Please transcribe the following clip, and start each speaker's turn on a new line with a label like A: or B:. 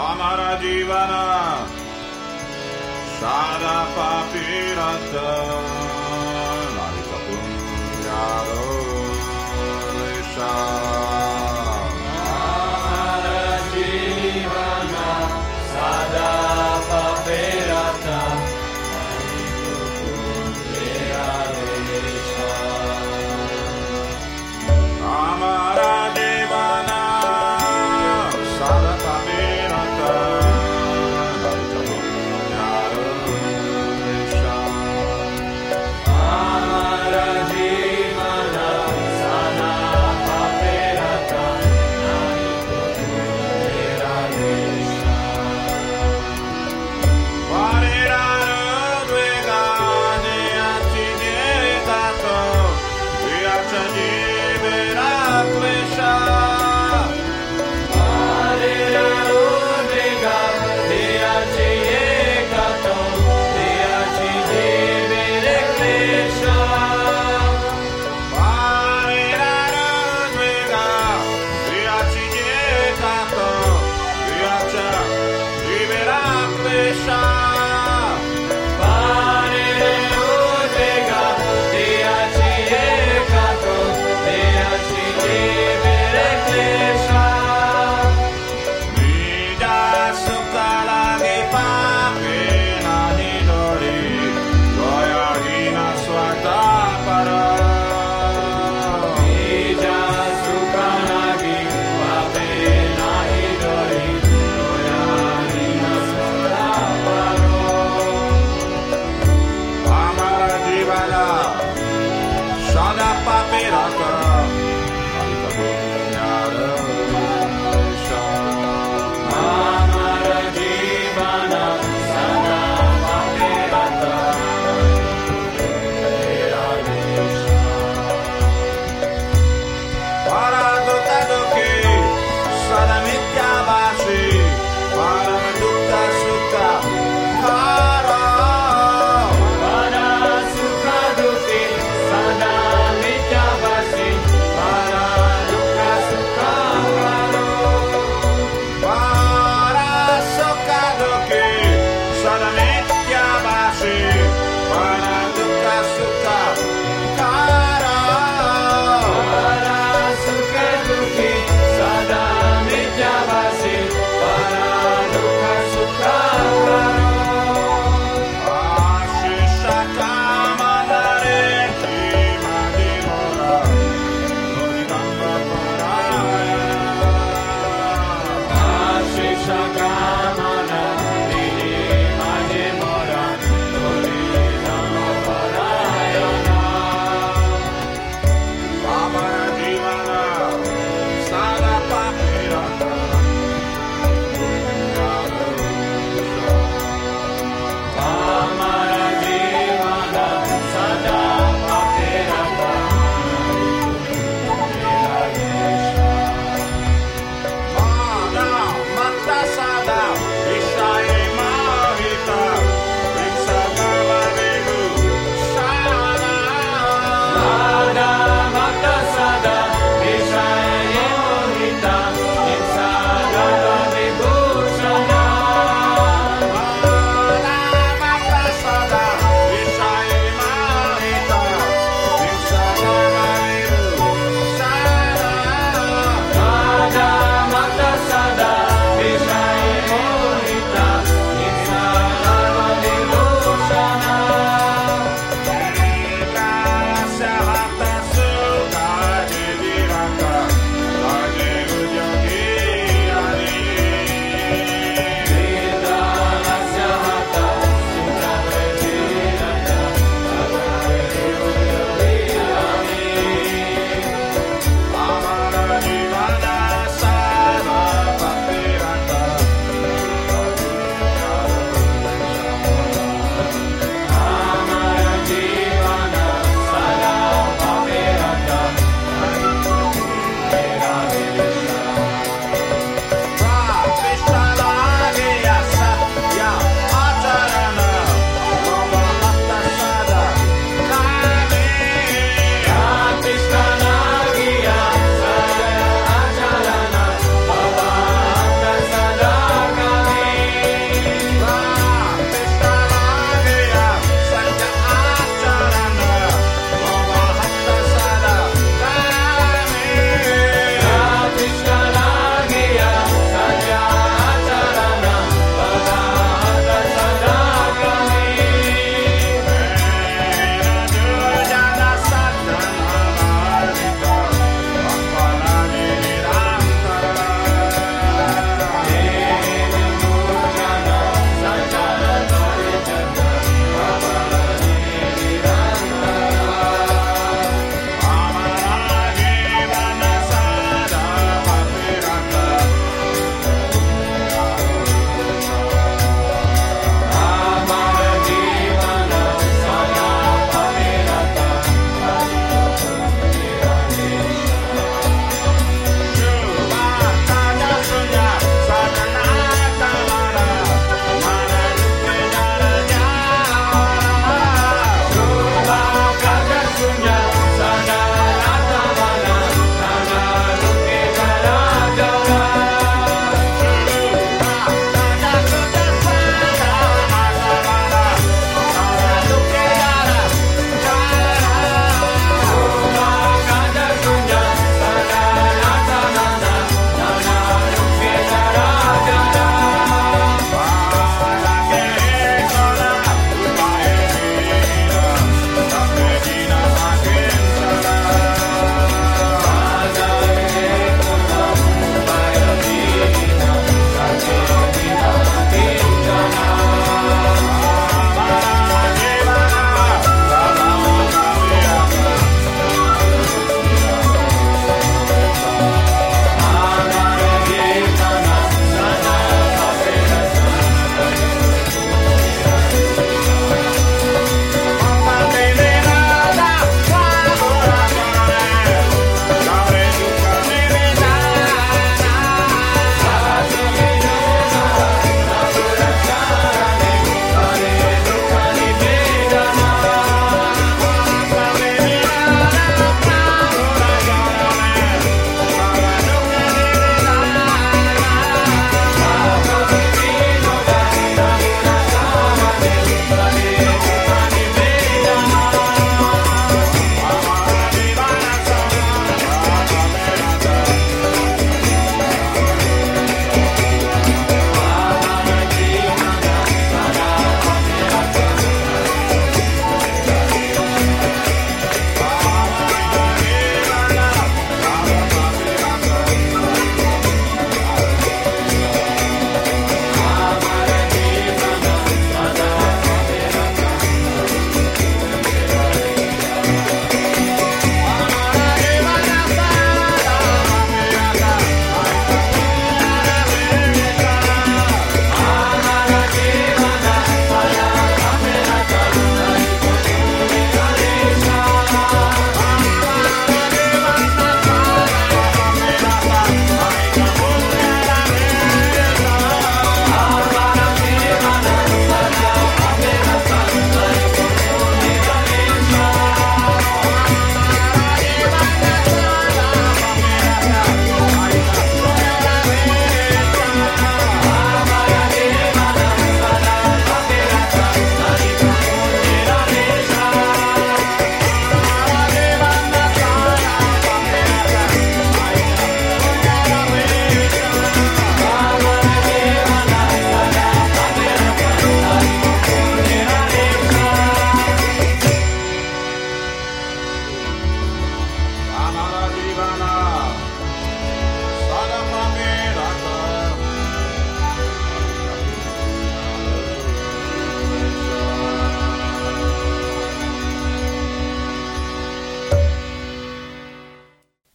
A: हमारा जीवन सारा पापी रत नारी